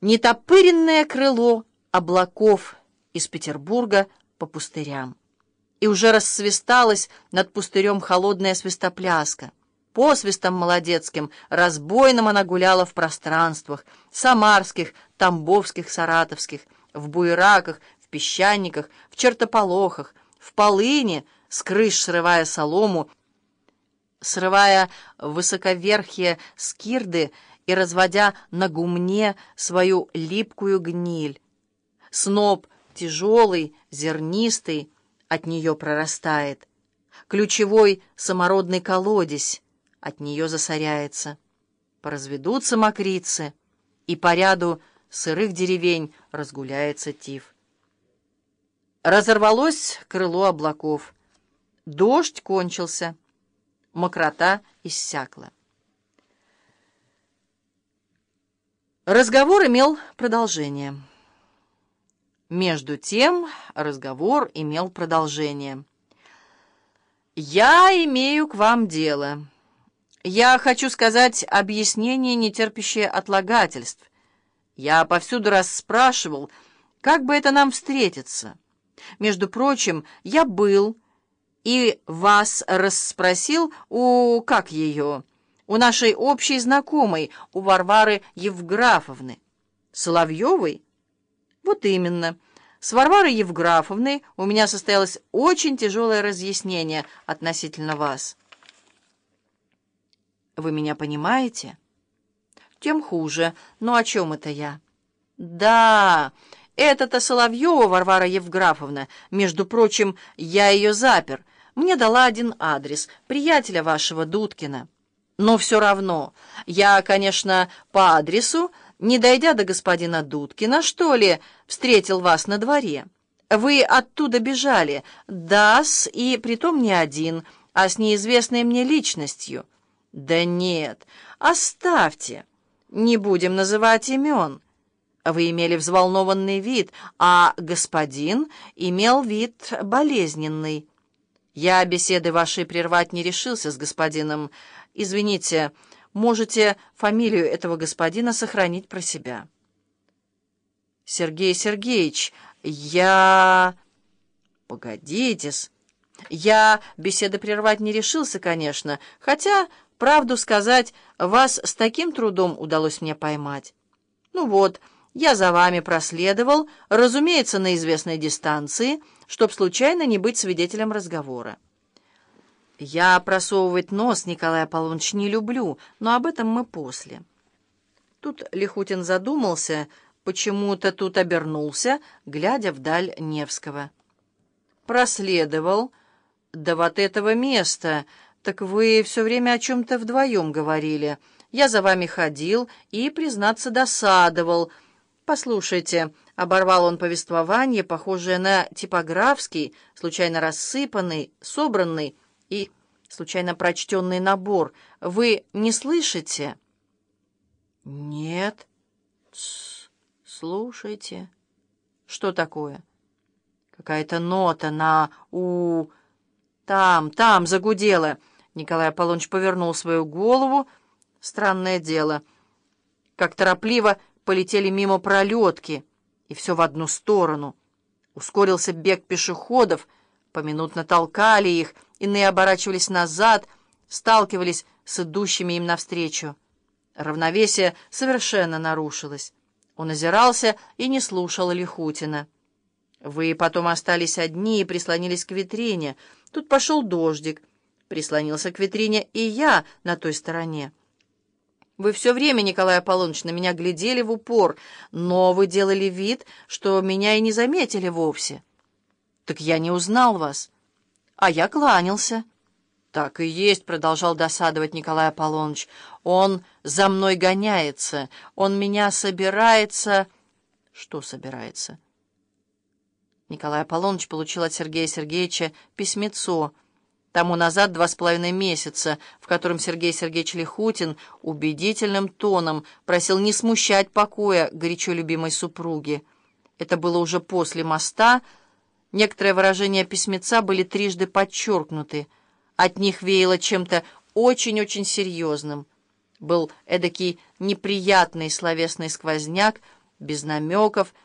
нетопыренное крыло облаков из Петербурга по пустырям. И уже рассвисталась над пустырем холодная свистопляска. Посвистом молодецким, разбойным она гуляла в пространствах, самарских, тамбовских, саратовских, в буераках, в песчаниках, в чертополохах, в полыне, с крыш срывая солому, срывая высоковерхие скирды и разводя на гумне свою липкую гниль. Сноп тяжелый, зернистый, от нее прорастает. Ключевой самородный колодец от нее засоряется. Поразведутся мокрицы, и по ряду сырых деревень разгуляется тиф. Разорвалось крыло облаков. Дождь кончился, мокрота иссякла. Разговор имел продолжение. Между тем разговор имел продолжение. «Я имею к вам дело. Я хочу сказать объяснение, не терпящее отлагательств. Я повсюду расспрашивал, как бы это нам встретиться. Между прочим, я был и вас расспросил у... как ее...» у нашей общей знакомой, у Варвары Евграфовны. Соловьевой? Вот именно. С Варварой Евграфовной у меня состоялось очень тяжелое разъяснение относительно вас. Вы меня понимаете? Тем хуже. Но о чем это я? Да, это-то Соловьева Варвара Евграфовна. Между прочим, я ее запер. Мне дала один адрес, приятеля вашего Дудкина. Но все равно, я, конечно, по адресу, не дойдя до господина Дудкина, что ли, встретил вас на дворе. Вы оттуда бежали, да-с, и притом не один, а с неизвестной мне личностью. Да нет, оставьте, не будем называть имен. Вы имели взволнованный вид, а господин имел вид болезненный. Я беседы вашей прервать не решился с господином Извините, можете фамилию этого господина сохранить про себя. Сергей Сергеевич, я... Погодите-с. Я беседы прервать не решился, конечно, хотя, правду сказать, вас с таким трудом удалось мне поймать. Ну вот, я за вами проследовал, разумеется, на известной дистанции, чтоб случайно не быть свидетелем разговора. Я просовывать нос, Николай Аполлоныч, не люблю, но об этом мы после. Тут Лихутин задумался, почему-то тут обернулся, глядя вдаль Невского. Проследовал. Да вот этого места. Так вы все время о чем-то вдвоем говорили. Я за вами ходил и, признаться, досадовал. Послушайте, оборвал он повествование, похожее на типографский, случайно рассыпанный, собранный, и случайно прочтенный набор. Вы не слышите? Нет. Слушайте. Что такое? Какая-то нота на «у». Там, там загудела. Николай Аполлоныч повернул свою голову. Странное дело. Как торопливо полетели мимо пролетки, и все в одну сторону. Ускорился бег пешеходов, поминутно толкали их — Иные оборачивались назад, сталкивались с идущими им навстречу. Равновесие совершенно нарушилось. Он озирался и не слушал Лихутина. Вы потом остались одни и прислонились к витрине. Тут пошел дождик. Прислонился к витрине и я на той стороне. Вы все время, Николай Аполлоныч, на меня глядели в упор, но вы делали вид, что меня и не заметили вовсе. Так я не узнал вас а я кланялся». «Так и есть», — продолжал досадовать Николай Аполлоныч. «Он за мной гоняется, он меня собирается...» «Что собирается?» Николай Аполлоныч получил от Сергея Сергеевича письмецо, тому назад два с половиной месяца, в котором Сергей Сергеевич Лихутин убедительным тоном просил не смущать покоя горячо любимой супруги. Это было уже после моста, — Некоторые выражения письмеца были трижды подчеркнуты. От них веяло чем-то очень-очень серьезным. Был эдакий неприятный словесный сквозняк, без намеков,